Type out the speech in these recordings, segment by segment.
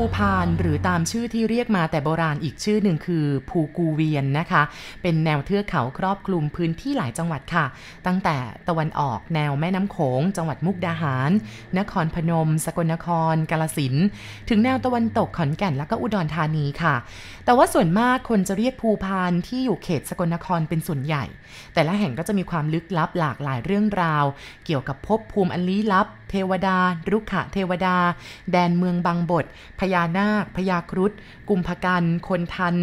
ภูพานหรือตามชื่อที่เรียกมาแต่โบราณอีกชื่อหนึ่งคือ ภูกูเวียนนะคะ เป็นแนวเทือกเขาครอบคลุมพื้นที่หลายจังหวัดค่ะ ตั้งแต่ตะวันออกแนวแม่น้ำโขง จังหวัดมุกดาหาร นครพนม สกลนคร กาลสินถึงแนวตะวันตกขอนแก่นและก็อุดรธานีค่ะ แต่ว่าส่วนมากคนจะเรียกภูพานที่อยู่เขตสกลนครเป็นส่วนใหญ่ แต่ละแห่งก็จะมีความลึกลับหลากหลายเรื่องราว เกี่ยวกับภพภูมิอันลี้ลับ เทวดา รุกขะเทวดา แดนเมืองบางบทพญานาคพญาครุฑกุมภกันคนทัน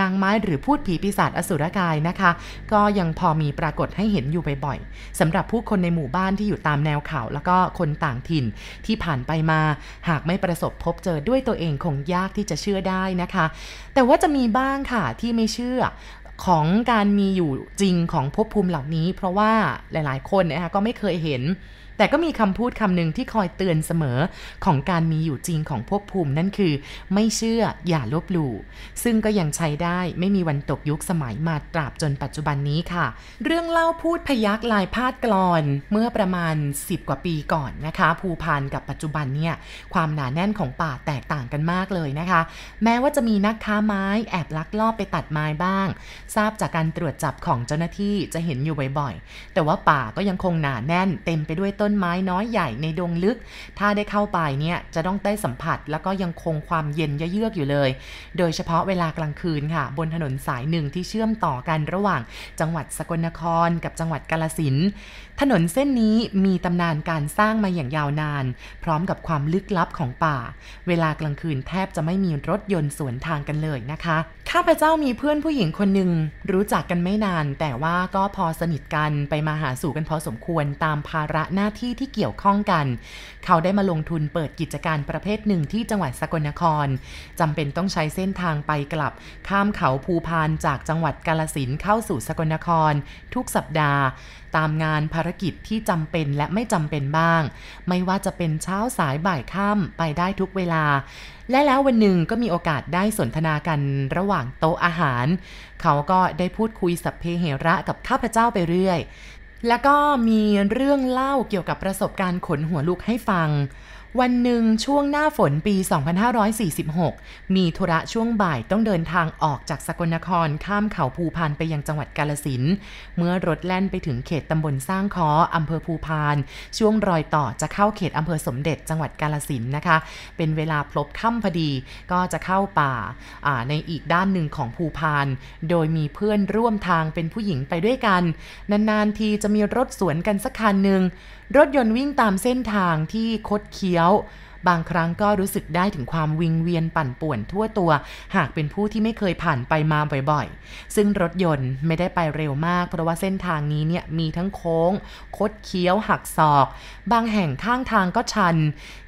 นางไม้หรือพูดผีปีศาจอสุรกายนะคะ ก็ยังพอมีปรากฏให้เห็นอยู่บ่อยๆสำหรับผู้คนในหมู่บ้านที่อยู่ตามแนวเขา แล้วก็คนต่างถิ่นที่ผ่านไปมา หากไม่ประสบพบเจอด้วยตัวเองคงยากที่จะเชื่อได้นะคะ แต่ว่าจะมีบ้างค่ะที่ไม่เชื่อของการมีอยู่จริงของภพภูมิเหล่านี้ เพราะว่าหลายๆ คนนะคะก็ไม่เคยเห็น แต่ก็มีคำพูดคำหนึ่งที่คอยเตือนเสมอของการมีอยู่จริงของภพภูมินั่นคือ ไม่เชื่ออย่าลบหลู่ ซึ่งก็ยังใช้ได้ไม่มีวันตกยุคสมัยมาตราบจนปัจจุบันนี้ค่ะ เรื่องเล่าพูดพยักลายพาดกรอนเมื่อประมาณ 10 กว่าปีก่อนนะคะ ภูพานกับปัจจุบันเนี่ยความหนาแน่นของป่าแตกต่างกันมากเลยนะคะ แม้ว่าจะมีนักค้าไม้แอบลักลอบไปตัดไม้บ้าง ทราบจากการตรวจจับของเจ้าหน้าที่จะเห็นอยู่บ่อยๆ แต่ว่าป่าก็ยังคงหนาแน่นเต็มไปด้วยต้น้นไม้น้อยใหญ่ในดงลึก ถ้าได้เข้าไปเนี่ยจะต้องได้สัมผัสแล้วก็ยังคงความเย็นเยือกอยู่เลย โดยเฉพาะเวลากลางคืนค่ะ บนถนนสายหนึ่งที่เชื่อมต่อกันระหว่าง จังหวัดสกลนครกับจังหวัดกาลสินถนนเส้นนี้มีตำนานการสร้างมาอย่างยาวนาน พร้อมกับความลึกลับของป่า เวลากลางคืนแทบจะไม่มีรถยนต์สวนทางกันเลยนะคะ ข้าพเจ้ามีเพื่อนผู้หญิงคนหนึ่งรู้จักกันไม่นาน แต่ว่าก็พอสนิทกันไปมาหาสู่กันพอสมควรตามภาระหน้าที่ที่เกี่ยวข้องกัน เขาได้มาลงทุนเปิดกิจการประเภทหนึ่งที่จังหวัดสกลนครจำเป็นต้องใช้เส้นทางไปกลับ ข้ามเขาภูพานจากจังหวัดกาลสินเข้าสู่สกลนคร ทุกสัปดาห์ ตามงานภารกิจที่จำเป็นและไม่จำเป็นบ้าง ไม่ว่าจะเป็นเช้าสายบ่ายค่ำไปได้ทุกเวลา และแล้ววันหนึ่งก็มีโอกาสได้สนทนากันระหว่างโต๊ะอาหาร เขาก็ได้พูดคุยสัพเพเหระกับข้าพเจ้าไปเรื่อย แล้วก็มีเรื่องเล่าเกี่ยวกับประสบการณ์ขนหัวลุกให้ฟัง วันหนึ่งช่วงหน้าฝนปี 2546 มีธุระช่วงบ่ายต้องเดินทางออกจากสกลนครข้ามเขาภูพานไปยังจังหวัดกาลสินเมื่อรถแล่นไปถึงเขตตำบลสร้างคออำเภอภูพาน ช่วงรอยต่อจะเข้าเขตอำเภอสมเด็จจังหวัดกาลสินนะคะ เป็นเวลาพลบค่ำพอดีก็จะเข้าป่าในอีกด้านหนึ่งของภูพาน โดยมีเพื่อนร่วมทางเป็นผู้หญิงไปด้วยกัน นานๆทีจะมีรถสวนกันสักคันหนึ่งรถยนต์วิ่งตามเส้นทางที่คดเคี้ยว บางครั้งก็รู้สึกได้ถึงความวิงเวียนปั่นป่วนทั่วตัว หากเป็นผู้ที่ไม่เคยผ่านไปมาบ่อยๆ ซึ่งรถยนต์ไม่ได้ไปเร็วมาก เพราะว่าเส้นทางนี้เนี่ยมีทั้งโค้ง คดเคี้ยว หักศอก บางแห่งข้างทางก็ชัน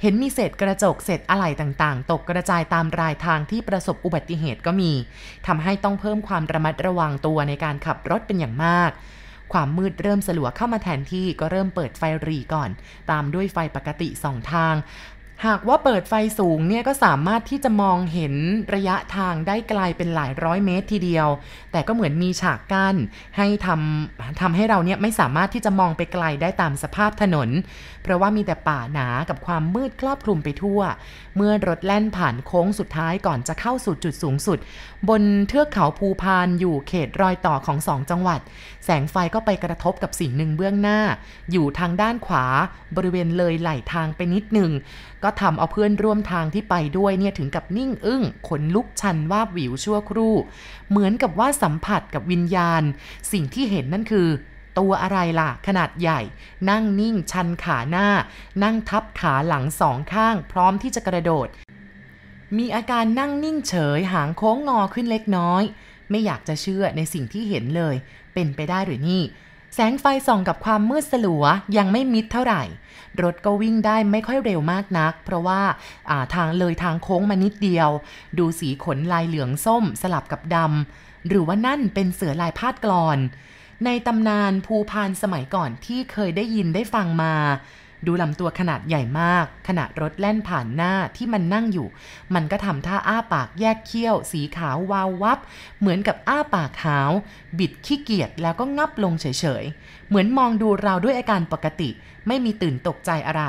เห็นมีเศษกระจกเศษอะไหล่ต่างๆ ตกกระจายตามรายทางที่ประสบอุบัติเหตุก็มีทำให้ต้องเพิ่มความระมัดระวังตัวในการขับรถเป็นอย่างมาก ความมืดเริ่มสลัวเข้ามาแทนที่ก็เริ่มเปิดไฟหรีก่อน ตามด้วยไฟปกติสองทาง หากว่าเปิดไฟสูงเนี่ยก็สามารถที่จะมองเห็นระยะทางได้ไกลเป็นหลายร้อยเมตรทีเดียว แต่ก็เหมือนมีฉากกั้นให้ทำทำให้เราเนี่ยไม่สามารถที่จะมองไปไกลได้ตามสภาพถนน เพราะว่ามีแต่ป่าหนากับความมืดครอบคลุมไปทั่ว เมื่อรถแล่นผ่านโค้งสุดท้ายก่อนจะเข้าสู่จุดสูงสุด บนเทือกเขาภูพานอยู่เขตรอยต่อของสองจังหวัด แสงไฟก็ไปกระทบกับสิ่งหนึ่งเบื้องหน้า อยู่ทางด้านขวาบริเวณเลยไหลทางไปนิดหนึ่ง ก็ทำเอาเพื่อนร่วมทางที่ไปด้วยเนี่ยถึงกับนิ่งอึ้งขนลุกชันวาบวิวชั่วครู่ เหมือนกับว่าสัมผัสกับวิญญาณ สิ่งที่เห็นนั่นคือ ตัวอะไรล่ะ ขนาดใหญ่ นั่งนิ่งชันขาหน้า นั่งทับขาหลังสองข้าง พร้อมที่จะกระโดด มีอาการนั่งนิ่งเฉยหางโค้งงอขึ้นเล็กน้อย ไม่อยากจะเชื่อในสิ่งที่เห็นเลย เป็นไปได้หรือนี่ แสงไฟส่องกับความมืดสลัวยังไม่มิดเท่าไหร่ รถก็วิ่งได้ไม่ค่อยเร็วมากนัก เพราะว่าาทางเลยทางโค้งมานิดเดียว ดูสีขนลายเหลืองส้มสลับกับดำหรือว่านั่นเป็นเสือลายพาดกลอนในตำนานภูพานสมัยก่อนที่เคยได้ยินได้ฟังมา ดูลำตัวขนาดใหญ่มาก ขณะรถแล่นผ่านหน้าที่มันนั่งอยู่ มันก็ทำท่าอ้าปากแยกเขี้ยว สีขาววาววับ เหมือนกับอ้าปากขาว บิดขี้เกียจแล้วก็งับลงเฉยๆ เหมือนมองดูเราด้วยอาการปกติ ไม่มีตื่นตกใจอะไร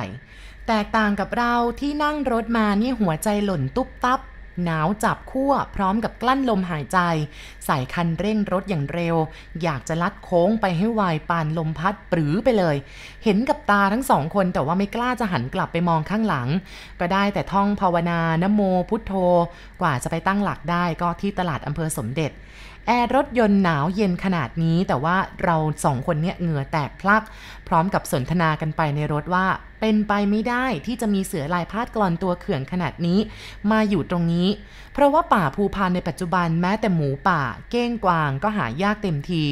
แแตกต่างกับเราที่นั่งรถมานี่หัวใจหล่นตุ๊บตับ หนาวจับขั้วพร้อมกับกลั้นลมหายใจ ใส่คันเร่งรถอย่างเร็ว อยากจะลัดโค้งไปให้ไวปานลมพัดปรือไปเลย เห็นกับตาทั้งสองคนแต่ว่าไม่กล้าจะหันกลับไปมองข้างหลัง ก็ได้แต่ท่องภาวนานโมพุทโธ กว่าจะไปตั้งหลักได้ก็ที่ตลาดอำเภอสมเด็จแอร์รถยนต์หนาวเย็นขนาดนี้แต่ว่าเราสองคนเนี่ยเหงื่อแตกพลัก พร้อมกับสนทนากันไปในรถว่า เป็นไปไม่ได้ที่จะมีเสือลายพาดกรอนตัวเขื่องขนาดนี้ มาอยู่ตรงนี้ เพราะว่าป่าภูพานในปัจจุบันแม้แต่หมูป่า เก้งกวางก็หายากเต็มที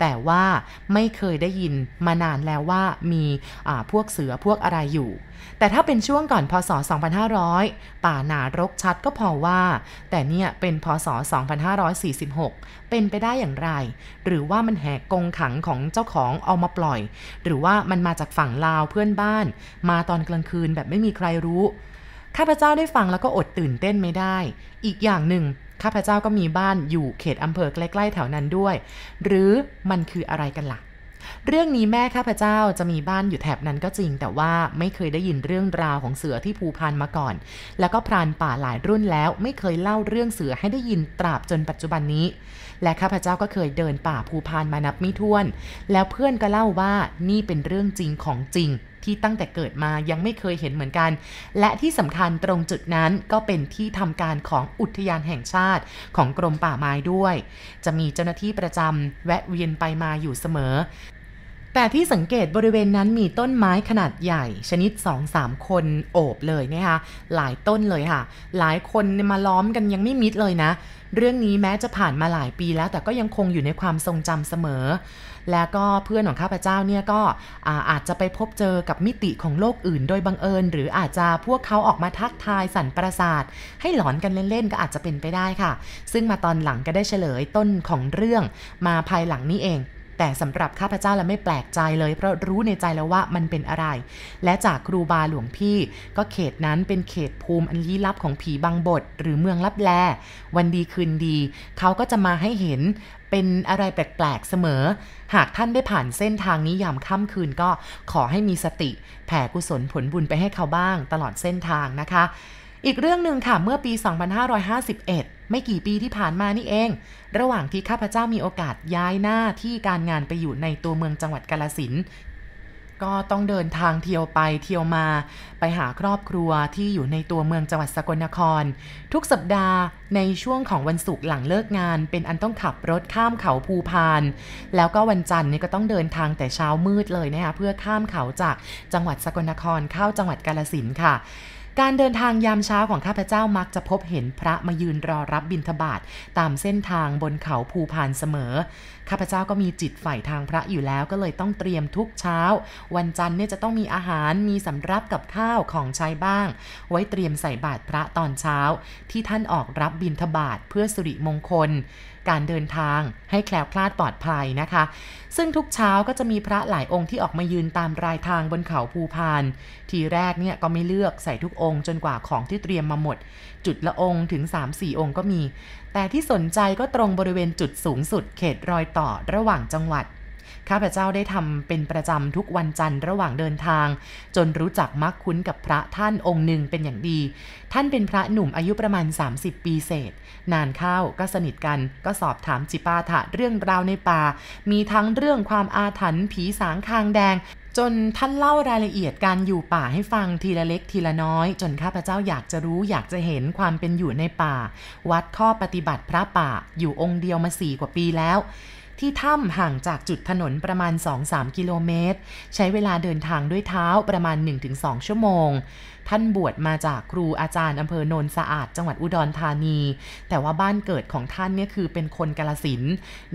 แต่ว่าไม่เคยได้ยินมานานแล้วว่ามีพวกเสือพวกอะไรอยู่ แต่ถ้าเป็นช่วงก่อนพศ 2500 ป่าหนารกชัดก็พอว่า แต่เนี่ยเป็นพศ 2546 เป็นไปได้อย่างไร หรือว่ามันแหกกงขังของเจ้าของเอามาปล่อยหรือว่ามันมาจากฝั่งลาวเพื่อนบ้าน มาตอนกลางคืนแบบไม่มีใครรู้ ข้าพเจ้าได้ฟังแล้วก็อดตื่นเต้นไม่ได้ อีกอย่างหนึ่งข้าพเจ้าก็มีบ้านอยู่เขตอำเภอใกล้ๆแถวนั้นด้วย หรือมันคืออะไรกันละ่ะ เรื่องนี้แม่ข้าพเจ้าจะมีบ้านอยู่แถบนั้นก็จริง แต่ว่าไม่เคยได้ยินเรื่องราวของเสือที่ภูพานมาก่อน แล้วก็พรานป่าหลายรุ่นแล้ว ไม่เคยเล่าเรื่องเสือให้ได้ยินตราบจนปัจจุบันนี้ และข้าพเจ้าก็เคยเดินป่าภูพานมานับไม่ถ้วน แล้วเพื่อนก็เล่าว่านี่เป็นเรื่องจริงของจริงที่ตั้งแต่เกิดมายังไม่เคยเห็นเหมือนกัน และที่สำคัญตรงจุดนั้นก็เป็นที่ทำการของอุทยานแห่งชาติของกรมป่าไม้ด้วย จะมีเจ้าหน้าที่ประจำแวะเวียนไปมาอยู่เสมอ แต่ที่สังเกตบริเวณนั้นมีต้นไม้ขนาดใหญ่ ชนิด 2-3 คนโอบเลยนะคะหลายต้นเลยค่ะ หลายคนมาล้อมกันยังไม่มิดเลยนะ เรื่องนี้แม้จะผ่านมาหลายปีแล้ว แต่ก็ยังคงอยู่ในความทรงจำเสมอ แล้วก็เพื่อนของข้าพเจ้าเนี่ยก็อาอาจจะไปพบเจอกับมิติของโลกอื่น โดยบังเอิญ หรืออาจจะพวกเขาออกมาทักทายสั่นประสาท ให้หลอนกันเล่นๆก็อาจจะเป็นไปได้ค่ะ ซึ่งมาตอนหลังก็ได้เฉลยต้นของเรื่องมาภายหลังนี้เอง แต่สำหรับข้าพเจ้าแล้วไม่แปลกใจเลย เพราะรู้ในใจแล้วว่ามันเป็นอะไร และจากครูบาหลวงพี่ ก็เขตนั้นเป็นเขตภูมิอันลี้ลับของผีบางบท หรือเมืองลับแล วันดีคืนดี เขาก็จะมาให้เห็นเป็นอะไรแปลกๆเสมอ หากท่านได้ผ่านเส้นทางนี้ยามค่ำคืนก็ขอให้มีสติ แผ่กุศลผลบุญไปให้เขาบ้างตลอดเส้นทางนะคะ อีกเรื่องหนึ่งค่ะเมื่อปี 2551 ไม่กี่ปีที่ผ่านมานี่เอง ระหว่างที่ข้าพเจ้ามีโอกาสย้ายหน้าที่การงานไปอยู่ในตัวเมืองจังหวัดกาลสินก็ต้องเดินทางเที่ยวไปเที่ยวมา ไปหาครอบครัวที่อยู่ในตัวเมืองจังหวัดสกลนคร ทุกสัปดาห์ในช่วงของวันศุกร์หลังเลิกงาน เป็นอันต้องขับรถข้ามเขาภูพาน แล้วก็วันจันทร์นี่ก็ต้องเดินทางแต่เช้ามืดเลยนะคะเพื่อข้ามเขาจากจังหวัดสกลนครเข้าจังหวัดกาลสินค่ะ การเดินทางยามเช้าของข้าพเจ้ามักจะพบเห็นพระมายืนรอรับบิณฑบาตตามเส้นทางบนเขาภูพานเสมอ ข้าพเจ้าก็มีจิตใฝ่ทางพระอยู่แล้วก็เลยต้องเตรียมทุกเช้า วันจันทร์เนี่ยจะต้องมีอาหารมีสำรับกับข้าวของใช้บ้าง ไว้เตรียมใส่บาตรพระตอนเช้า ที่ท่านออกรับบิณฑบาตเพื่อสิริมงคล การเดินทางให้แคล้วคลาดปลอดภัยนะคะ ซึ่งทุกเช้าก็จะมีพระหลายองค์ที่ออกมายืนตามรายทางบนเขาภูพาน ทีแรกเนี่ยก็ไม่เลือกใส่ทุกองค์จนกว่าของที่เตรียมมาหมด จุดละองค์ถึง 3-4 องค์ก็มี แต่ที่สนใจก็ตรงบริเวณจุดสูงสุดเขตรอยต่อระหว่างจังหวัด ข้าพเจ้าได้ทำเป็นประจำทุกวันจันทร์ระหว่างเดินทาง จนรู้จักมักคุ้นกับพระท่านองค์หนึ่งเป็นอย่างดี ท่านเป็นพระหนุ่มอายุประมาณ 30 ปีเศษ นานเข้าก็สนิทกันก็สอบถามจิปาถะเรื่องราวในป่า มีทั้งเรื่องความอาถรรพ์ผีสางคางแดงจนท่านเล่ารายละเอียดการอยู่ป่าให้ฟังทีละเล็กทีละน้อย จนข้าพเจ้าอยากจะรู้อยากจะเห็นความเป็นอยู่ในป่า วัดข้อปฏิบัติพระป่าอยู่องค์เดียวมาสี่กว่าปีแล้ว ที่ถ้ำห่างจากจุดถนนประมาณ 2-3 กิโลเมตร ใช้เวลาเดินทางด้วยเท้าประมาณ 1-2 ชั่วโมง ท่านบวชมาจากครูอาจารย์อำเภอโนนสะอาด จังหวัดอุดรธานี แต่ว่าบ้านเกิดของท่านเนี่ยคือเป็นคนกาลสิน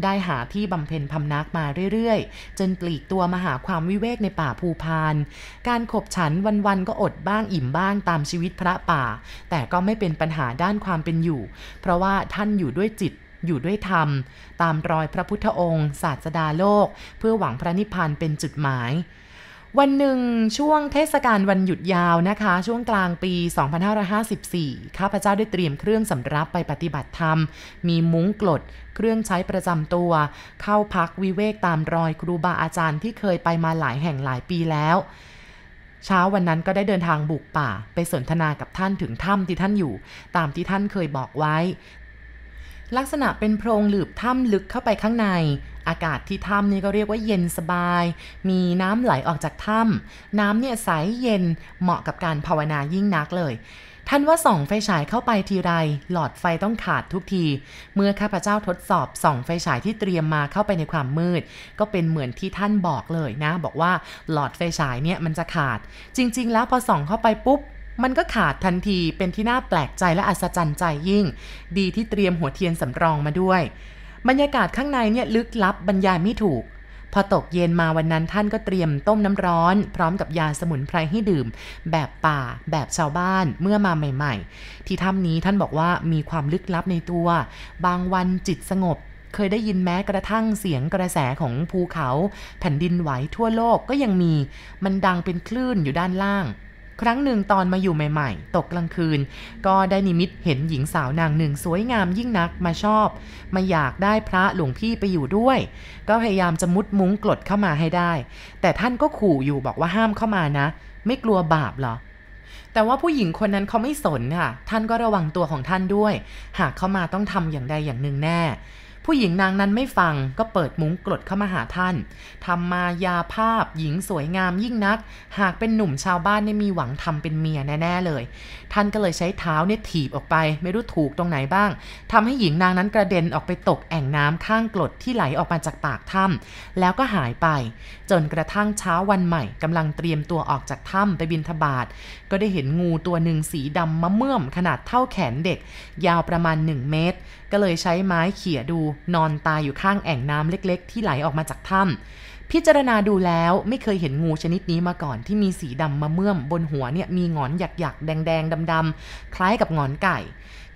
ได้หาที่บำเพ็ญพำนักมาเรื่อยๆ จนปลีกตัวมาหาความวิเวกในป่าภูพาน การขบฉันวันๆก็อดบ้างอิ่มบ้างตามชีวิตพระป่า แต่ก็ไม่เป็นปัญหาด้านความเป็นอยู่ เพราะว่าท่านอยู่ด้วยจิต อยู่ด้วยธรรม ตามรอยพระพุทธองค์ ศาสดาโลก เพื่อหวังพระนิพพานเป็นจุดหมายวันหนึ่งช่วงเทศกาลวันหยุดยาวนะคะ ช่วงกลางปี 2554 ข้าพเจ้าได้เตรียมเครื่องสำรับไปปฏิบัติธรรม มีมุ้งกลด เครื่องใช้ประจำตัว เข้าพักวิเวกตามรอยครูบาอาจารย์ที่เคยไปมาหลายแห่งหลายปีแล้ว เช้าวันนั้นก็ได้เดินทางบุกป่า ไปสนทนากับท่านถึงถ้ำที่ท่านอยู่ ตามที่ท่านเคยบอกไว้ ลักษณะเป็นโพรงหลืบถ้ำลึกเข้าไปข้างใน อากาศที่ถ้ำนี่ก็เรียกว่าเย็นสบาย มีน้ำไหลออกจากถ้ำน้ำเนี่ยใสเย็นเหมาะกับการภาวนายิ่งนักเลยท่านว่าส่องไฟฉายเข้าไปทีไร หลอดไฟต้องขาดทุกที เมื่อข้าพเจ้าทดสอบส่องไฟฉายที่เตรียมมาเข้าไปในความมืด ก็เป็นเหมือนที่ท่านบอกเลยนะ บอกว่าหลอดไฟฉายเนี่ยมันจะขาด จริง ๆ แล้วพอส่องเข้าไปปุ๊บ มันก็ขาดทันทีเป็นที่น่าแปลกใจและอัศจรรย์ใจยิ่ง ดีที่เตรียมหัวเทียนสำรองมาด้วย บรรยากาศข้างในเนี่ยลึกลับบรรยายไม่ถูก พอตกเย็นมาวันนั้นท่านก็เตรียมต้มน้ำร้อน พร้อมกับยาสมุนไพรให้ดื่ม แบบป่า แบบชาวบ้านเมื่อมาใหม่ ๆ ที่ถ้ำนี้ท่านบอกว่ามีความลึกลับในตัว บางวันจิตสงบเคยได้ยินแม้กระทั่งเสียงกระแสของภูเขา แผ่นดินไหวทั่วโลกก็ยังมี มันดังเป็นคลื่นอยู่ด้านล่าง ครั้งหนึ่งตอนมาอยู่ใหม่ ๆ ตกกลางคืน ก็ได้นิมิตเห็นหญิงสาวนางหนึ่งสวยงามยิ่งนักมาชอบ มาอยากได้พระหลวงพี่ไปอยู่ด้วย ก็พยายามจะมุดมุ้งกลดเข้ามาให้ได้ แต่ท่านก็ขู่อยู่บอกว่าห้ามเข้ามานะ ไม่กลัวบาปเหรอแต่ว่าผู้หญิงคนนั้นเขาไม่สนค่ะ ท่านก็ระวังตัวของท่านด้วย หากเข้ามาต้องทำอย่างใดอย่างหนึ่งแน่ ผู้หญิงนางนั้นไม่ฟังก็เปิดมุ้งกรดเข้ามาหาท่านทำมายาภาพหญิงสวยงามยิ่งนัก หากเป็นหนุ่มชาวบ้านเนี่ยมีหวังทำเป็นเมียแน่ๆเลย ท่านก็เลยใช้เท้าเนี่ยถีบออกไป ไม่รู้ถูกตรงไหนบ้างทำให้หญิงนางนั้นกระเด็นออกไปตกแอ่งน้ำข้างกรดที่ไหลออกมาจากปากถ้ำแล้วก็หายไป จนกระทั่งเช้าวันใหม่กำลังเตรียมตัวออกจากถ้ำไปบินทบาทก็ได้เห็นงูตัวหนึ่งสีดำมะเมื่อมขนาดเท่าแขนเด็ก ยาวประมาณ 1 เมตร ก็เลยใช้ไม้เขี่ยดูนอนตายอยู่ข้างแอ่งน้ำเล็ก ๆ ที่ไหลออกมาจากถ้ำ พิจารณาดูแล้วไม่เคยเห็นงูชนิดนี้มาก่อนที่มีสีดำมะเมื่อมบนหัวเนี่ยมีงอนหยักๆ แดงๆดำๆคล้ายกับงอนไก่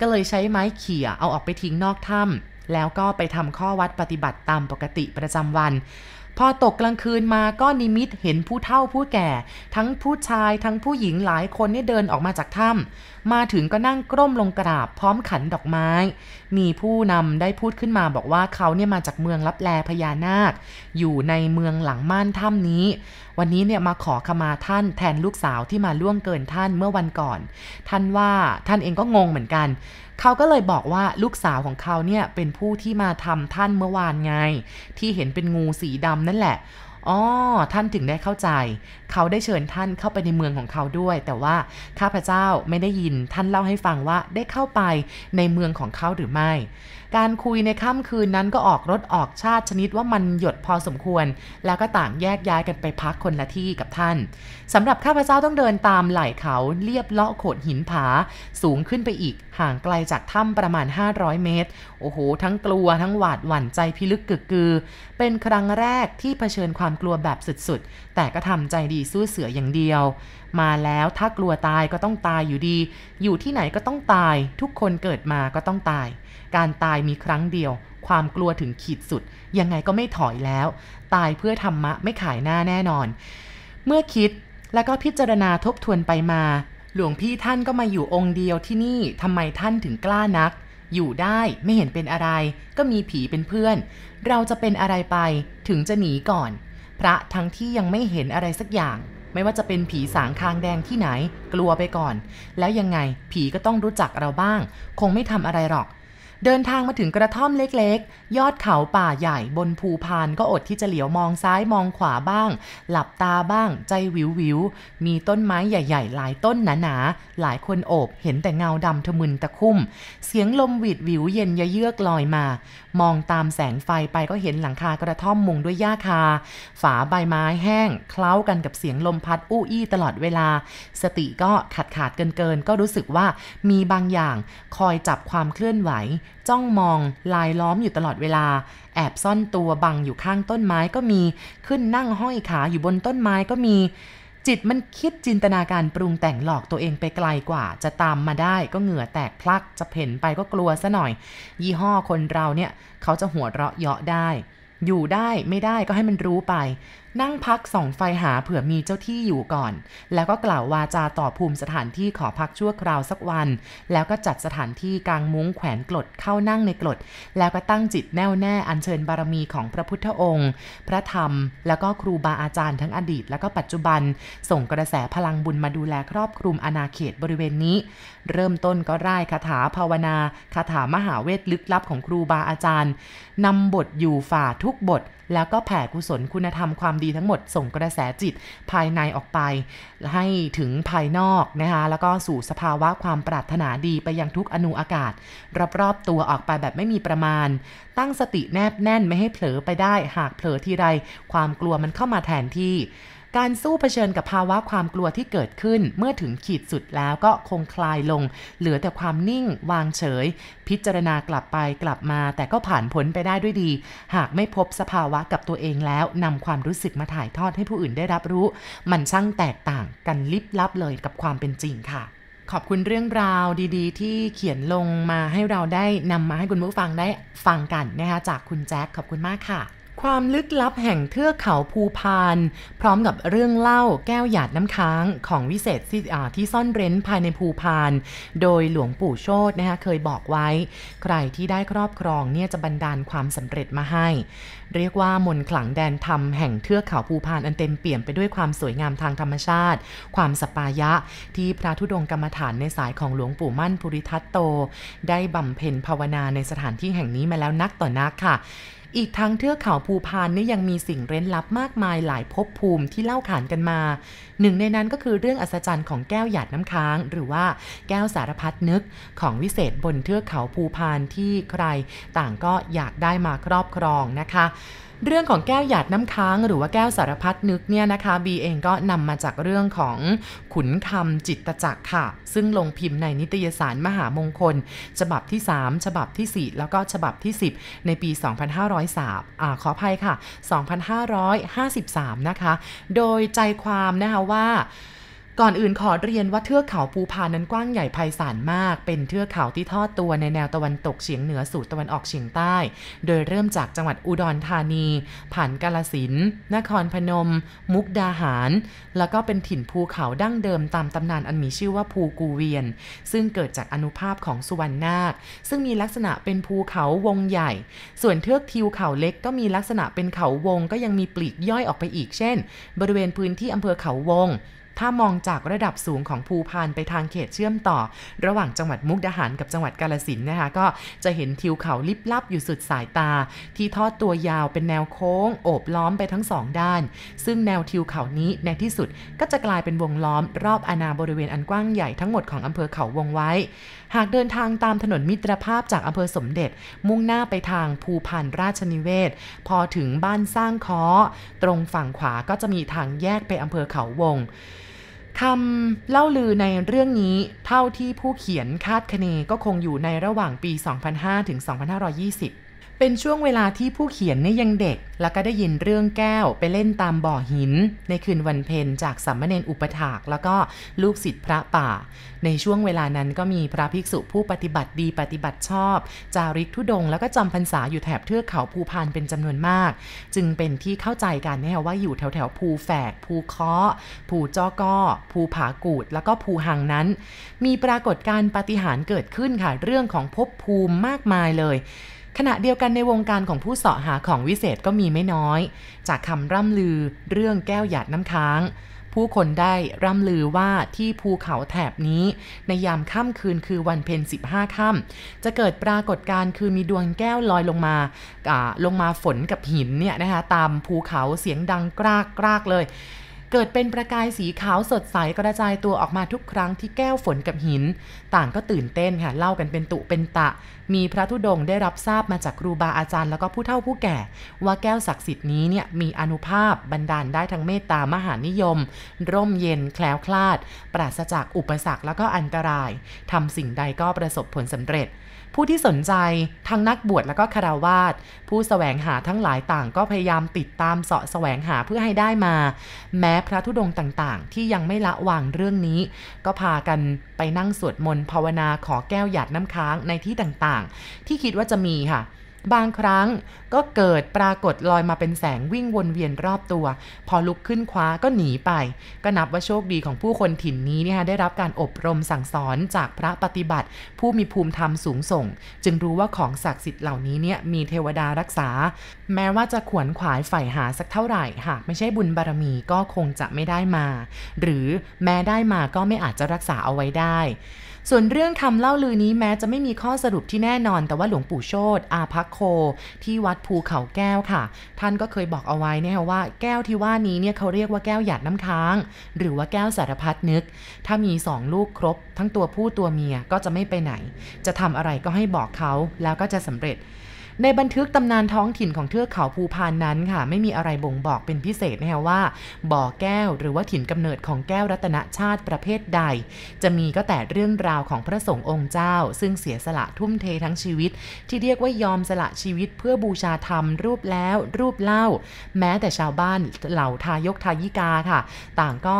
ก็เลยใช้ไม้เขี่ยเอาออกไปทิ้งนอกถ้ำแล้วก็ไปทำข้อวัดปฏิบัติตามปกติประจำวัน พอตกกลางคืนมาก็นิมิตเห็นผู้เฒ่าผู้แก่ ทั้งผู้ชายทั้งผู้หญิงหลายคนเนี่ยเดินออกมาจากถ้ำ มาถึงก็นั่งกล้มลงกราบพร้อมขันดอกไม้ มีผู้นำได้พูดขึ้นมาบอกว่าเขาเนี่ยมาจากเมืองลับแลพญานาค อยู่ในเมืองหลังม่านถ้ำนี้ วันนี้เนี่ยมาขอขมาท่านแทนลูกสาวที่มาล่วงเกินท่านเมื่อวันก่อน ท่านว่าท่านเองก็งงเหมือนกันเขาก็เลยบอกว่าลูกสาวของเขาเนี่ยเป็นผู้ที่มาทำท่านเมื่อวานไง ที่เห็นเป็นงูสีดำนั่นแหละอ๋อท่านถึงได้เข้าใจเขาได้เชิญท่านเข้าไปในเมืองของเขาด้วย แต่ว่าข้าพเจ้าไม่ได้ยินท่านเล่าให้ฟังว่าได้เข้าไปในเมืองของเขาหรือไม่ การคุยในค่ำคืนนั้นก็ออกรถออกชาติชนิดว่ามันหยดพอสมควร แล้วก็ต่างแยกย้ายกันไปพักคนละที่กับท่านสำหรับข้าพเจ้าต้องเดินตามไหล่เขาเลียบเลาะโขดหินผา สูงขึ้นไปอีกห่างไกลจากถ้ำประมาณ 500 เมตร โอ้โห ทั้งกลัวทั้งหวาดหวั่นใจพิลึกกึกกือ เป็นครั้งแรกที่เผชิญความกลัวแบบสุดๆ แต่ก็ทำใจดีสู้เสืออย่างเดียว มาแล้วถ้ากลัวตายก็ต้องตายอยู่ดี อยู่ที่ไหนก็ต้องตาย ทุกคนเกิดมาก็ต้องตาย การตายมีครั้งเดียว ความกลัวถึงขีดสุด ยังไงก็ไม่ถอยแล้ว ตายเพื่อธรรมะไม่ขายหน้าแน่นอน เมื่อคิดแล้วก็พิจารณาทบทวนไปมา หลวงพี่ท่านก็มาอยู่องค์เดียวที่นี่ทำไมท่านถึงกล้านัก อยู่ได้ไม่เห็นเป็นอะไร ก็มีผีเป็นเพื่อน เราจะเป็นอะไรไปถึงจะหนีก่อน พระทั้งที่ยังไม่เห็นอะไรสักอย่าง ไม่ว่าจะเป็นผีสางคางแดงที่ไหน กลัวไปก่อน แล้วยังไงผีก็ต้องรู้จักเราบ้าง คงไม่ทำอะไรหรอก เดินทางมาถึงกระท่อมเล็กๆ ยอดเขาป่าใหญ่บนภูพานก็อดที่จะเหลียวมองซ้ายมองขวาบ้าง หลับตาบ้าง ใจวิววิว มีต้นไม้ใหญ่ๆ หลายต้นหนาๆ หลายคนโอบเห็นแต่เงาดำทะมึนตะคุ่ม เสียงลมหวีดวิวเย็นยเยือกลอยมา มองตามแสงไฟไปก็เห็นหลังคากระท่อมมุงด้วยหญ้าคา ฝาใบไม้แห้ง เคล้ากันกับเสียงลมพัดอู้อี้ตลอดเวลา สติก็ขาดขาดเกินเกินก็รู้สึกว่ามีบางอย่างคอยจับความเคลื่อนไหวจ้องมองลายล้อมอยู่ตลอดเวลา แอบซ่อนตัวบังอยู่ข้างต้นไม้ก็มี ขึ้นนั่งห้อยขาอยู่บนต้นไม้ก็มี จิตมันคิดจินตนาการปรุงแต่งหลอกตัวเองไปไกลกว่า จะตามมาได้ก็เหงื่อแตกพลักจะเพ่นไปก็กลัวซะหน่อย ยี่ห้อคนเราเนี่ย เขาจะหัวเราะเยาะได้ อยู่ได้ไม่ได้ก็ให้มันรู้ไป นั่งพักส่องไฟหาเผื่อมีเจ้าที่อยู่ก่อน แล้วก็กล่าววาจาต่อภูมิสถานที่ขอพักชั่วคราวสักวัน แล้วก็จัดสถานที่กลางมุ้งแขวนกรดเข้านั่งในกรดแล้วก็ตั้งจิตแน่วแน่อัญเชิญบารมีของพระพุทธองค์ พระธรรม แล้วก็ครูบาอาจารย์ทั้งอดีต แล้วก็ปัจจุบัน ส่งกระแสพลังบุญมาดูแลครอบคลุมอาณาเขตบริเวณนี้ เริ่มต้นก็ร่ายคาถาภาวนาคาถามหาเวทลึกลับของครูบาอาจารย์นำบทอยู่ฝ่าทุกบทแล้วก็แผ่กุศลคุณธรรมความดีทั้งหมดส่งกระแสจิตภายในออกไป ให้ถึงภายนอกนะคะแล้วก็สู่สภาวะความปรารถนาดีไปยังทุกอนุอากาศ รอบๆตัวออกไปแบบไม่มีประมาณ ตั้งสติแนบแน่นไม่ให้เผลอไปได้ หากเผลอทีไร ความกลัวมันเข้ามาแทนที่ การสู้เผชิญกับภาวะความกลัวที่เกิดขึ้น เมื่อถึงขีดสุดแล้วก็คงคลายลง เหลือแต่ความนิ่งวางเฉย พิจารณากลับไปกลับมา แต่ก็ผ่านพ้นไปได้ด้วยดี หากไม่พบสภาวะกับตัวเองแล้วนำความรู้สึกมาถ่ายทอดให้ผู้อื่นได้รับรู้ มันช่างแตกต่างกันลิบลับเลยกับความเป็นจริงค่ะขอบคุณเรื่องราวดีๆ ที่เขียนลงมาให้เราได้นำมาให้คุณผู้ฟังได้ฟังกันนะคะจากคุณแจ็คขอบคุณมากค่ะ ความลึกลับแห่งเทือกเขาภูพาน พร้อมกับเรื่องเล่าแก้วหยาดน้ำค้างของวิเศษที่ซ่อนเร้นภายในภูพาน โดยหลวงปู่โชตนะคะเคยบอกไว้ ใครที่ได้ครอบครองเนี่ยจะบันดาลความสำเร็จมาให้ เรียกว่ามนขลังแดนธรรมแห่งเทือกเขาภูพานอันเต็มเปี่ยมไปด้วยความสวยงามทางธรรมชาติ ความสปายะที่พระธุดงกรรมฐานในสายของหลวงปู่มั่นภูริทัตโต ได้บำเพ็ญภาวนาในสถานที่แห่งนี้มาแล้วนักต่อนักค่ะอีกทั้งเทือกเขาภูพานนี่ยังมีสิ่งเร้นลับมากมายหลายภพภูมิที่เล่าขานกันมา หนึ่งในนั้นก็คือเรื่องอัศจรรย์ของแก้วหยาดน้ำค้าง หรือว่าแก้วสารพัดนึกของวิเศษบนเทือกเขาภูพานที่ใคร ต่างก็อยากได้มาครอบครองนะคะ เรื่องของแก้วหยาดน้ำค้างหรือว่าแก้วสารพัดนึกเนี่ยนะคะบีเองก็นำมาจากเรื่องของขุนคำจิตตจักค่ะ ซึ่งลงพิมพ์ในนิตยสารมหามงคล ฉบับที่ 3 ฉบับที่ 4 แล้วก็ฉบับที่ 10 ในปี 2503อ่าขออภัยค่ะ 2553 นะคะ โดยใจความนะคะว่า ก่อนอื่นขอเรียนว่าเทือกเขาภูพานนั้นกว้างใหญ่ไพศาลมาก เป็นเทือกเขาที่ทอดตัวในแนวตะวันตกเฉียงเหนือสู่ตะวันออกเฉียงใต้ โดยเริ่มจากจังหวัดอุดรธานี ผ่านกาลสินนครพนม มุกดาหาร แล้วก็เป็นถิ่นภูเขาดั้งเดิมตามตำนานอันมีชื่อว่าภูกูเวียน ซึ่งเกิดจากอนุภาพของสุวรรณนาค ซึ่งมีลักษณะเป็นภูเขาวงใหญ่ ส่วนเทือกทิวเขาเล็กก็มีลักษณะเป็นเขาวงก็ยังมีปลีกย่อยออกไปอีก เช่น บริเวณพื้นที่อำเภอเขาวง ถ้ามองจากระดับสูงของภูพานไปทางเขตเชื่อมต่อ ระหว่างจังหวัดมุกดาหารกับจังหวัดกาลสินนะคะ ก็จะเห็นทิวเขาลิบลับอยู่สุดสายตา ที่ทอดตัวยาวเป็นแนวโค้ง โอบล้อมไปทั้งสองด้าน ซึ่งแนวทิวเขานี้ในที่สุดก็จะกลายเป็นวงล้อมรอบอาณาบริเวณอันกว้างใหญ่ทั้งหมดของอำเภอเขาวงไว้หากเดินทางตามถนนมิตรภาพจากอำเภอสมเด็จ มุ่งหน้าไปทางภูพานราชนิเวศ พอถึงบ้านสร้างค้อตรงฝั่งขวาก็จะมีทางแยกไปอำเภอเขาวงคำเล่าลือในเรื่องนี้เท่าที่ผู้เขียนคาดคะเนก็คงอยู่ในระหว่างปี 2005 ถึง 2520 เป็นช่วงเวลาที่ผู้เขียนเนี่ยยังเด็ก แล้วก็ได้ยินเรื่องแก้วไปเล่นตามบ่อหิน ในคืนวันเพ็ญจากสัมมเนนอุปถาก แล้วก็ลูกศิษย์พระป่า ในช่วงเวลานั้นก็มีพระภิกษุผู้ปฏิบัติดีปฏิบัติชอบ จาริกทุดง แล้วก็จำพรรษาอยู่แถบเทือกเขาภูพานเป็นจำนวนมาก จึงเป็นที่เข้าใจกันนะว่าอยู่แถวแถวภูแฝก ภูเคาะภูจ้อก้อภูผากูด แล้วก็ภูหังนั้น มีปรากฏการปฏิหารเกิดขึ้นค่ะเรื่องของภพภูมิมากมายเลย ขณะเดียวกันในวงการของผู้เสาะหาของวิเศษก็มีไม่น้อย จากคำร่ำลือเรื่องแก้วหยาดน้ำค้าง ผู้คนได้ร่ำลือว่าที่ภูเขาแถบนี้ ในยามค่ำคืนคือวันเพ็ญ15 ค่ำจะเกิดปรากฏการณ์คือมีดวงแก้วลอยลงมาลงมาฝนกับหินเนี่ยนะคะตามภูเขาเสียงดังกรากกรากเลย เกิดเป็นประกายสีขาวสดใสกระจายตัวออกมาทุกครั้งที่แก้วฝนกับหิน ต่างก็ตื่นเต้นค่ะเล่ากันเป็นตุเป็นตะ มีพระธุดงได้รับทราบมาจากครูบาอาจารย์แล้วก็ผู้เฒ่าผู้แก่ ว่าแก้วศักดิ์สิทธิ์นี้เนี่ยมีอนุภาพบันดาลได้ทั้งเมตตามหานิยม ร่มเย็นแคล้วคลาด ปราศจากอุปสรรคแล้วก็อันตรายทำสิ่งใดก็ประสบผลสำเร็จ ผู้ที่สนใจทั้งนักบวชแล้วก็คารวาสผู้สแสวงหาทั้งหลายต่างก็พยายามติดตามเสาะแสวงหาเพื่อให้ได้มา แม้พระธุดงต่างๆ ที่ยังไม่ละวางเรื่องนี้ ก็พากันไปนั่งสวดมนต์ภาวนาขอแก้วหยาดน้ำค้างในที่ต่างๆ ที่คิดว่าจะมีค่ะ บางครั้งก็เกิดปรากฏลอยมาเป็นแสงวิ่งวนเวียนรอบตัว พอลุกขึ้นคว้าก็หนีไป ก็นับว่าโชคดีของผู้คนถิ่นนี้เนี่ยได้รับการอบรมสั่งสอนจากพระปฏิบัติ ผู้มีภูมิธรรมสูงส่ง จึงรู้ว่าของศักดิ์สิทธิ์เหล่านี้เนี่ยมีเทวดารักษา แม้ว่าจะขวนขวายใฝ่หาสักเท่าไหร่หากไม่ใช่บุญบารมีก็คงจะไม่ได้มา หรือแม้ได้มาก็ไม่อาจจะรักษาเอาไว้ได้ ส่วนเรื่องคำเล่าลือนี้แม้จะไม่มีข้อสรุปที่แน่นอน แต่ว่าหลวงปู่โชตอาภักโค ที่วัดภูเขาแก้วค่ะ ท่านก็เคยบอกเอาไว้นะคะว่าแก้วที่ว่านี้เนี่ยเขาเรียกว่าแก้วหยาดน้ำค้าง หรือว่าแก้วสารพัดนึก ถ้ามีสองลูกครบ ทั้งตัวผู้ตัวเมียก็จะไม่ไปไหน จะทำอะไรก็ให้บอกเขาแล้วก็จะสำเร็จ ในบันทึกตำนานท้องถิ่นของเทือกเขาภูพานนั้นค่ะ ไม่มีอะไรบ่งบอกเป็นพิเศษนะคะว่า บ่อแก้วหรือว่าถิ่นกำเนิดของแก้วรัตนชาติประเภทใด จะมีก็แต่เรื่องราวของพระสงฆ์องค์เจ้า ซึ่งเสียสละทุ่มเททั้งชีวิต ที่เรียกว่ายอมสละชีวิตเพื่อบูชาธรรมรูปแล้วรูปเล่า แม้แต่ชาวบ้านเหล่าทายกทายิกาค่ะ ต่างก็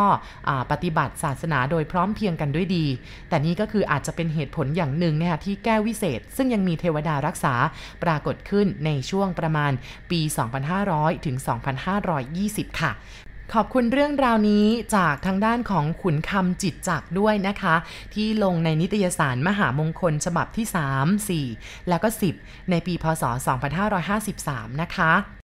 ปฏิบัติศาสนาโดยพร้อมเพียงกันด้วยดี แต่นี่ก็คืออาจจะเป็นเหตุผลอย่างหนึ่งนะคะที่แก้ววิเศษ ซึ่งยังมีเทวดารักษาปรากฏขึ้นในช่วงประมาณปี 2500 ถึง 2520 ค่ะขอบคุณเรื่องราวนี้จากทางด้านของขุนคำจิตจักรด้วยนะคะ ที่ลงในนิตยสารมหามงคลฉบับที่ 3 4 แล้วก็ 10 ในปีพศ 2553 นะคะ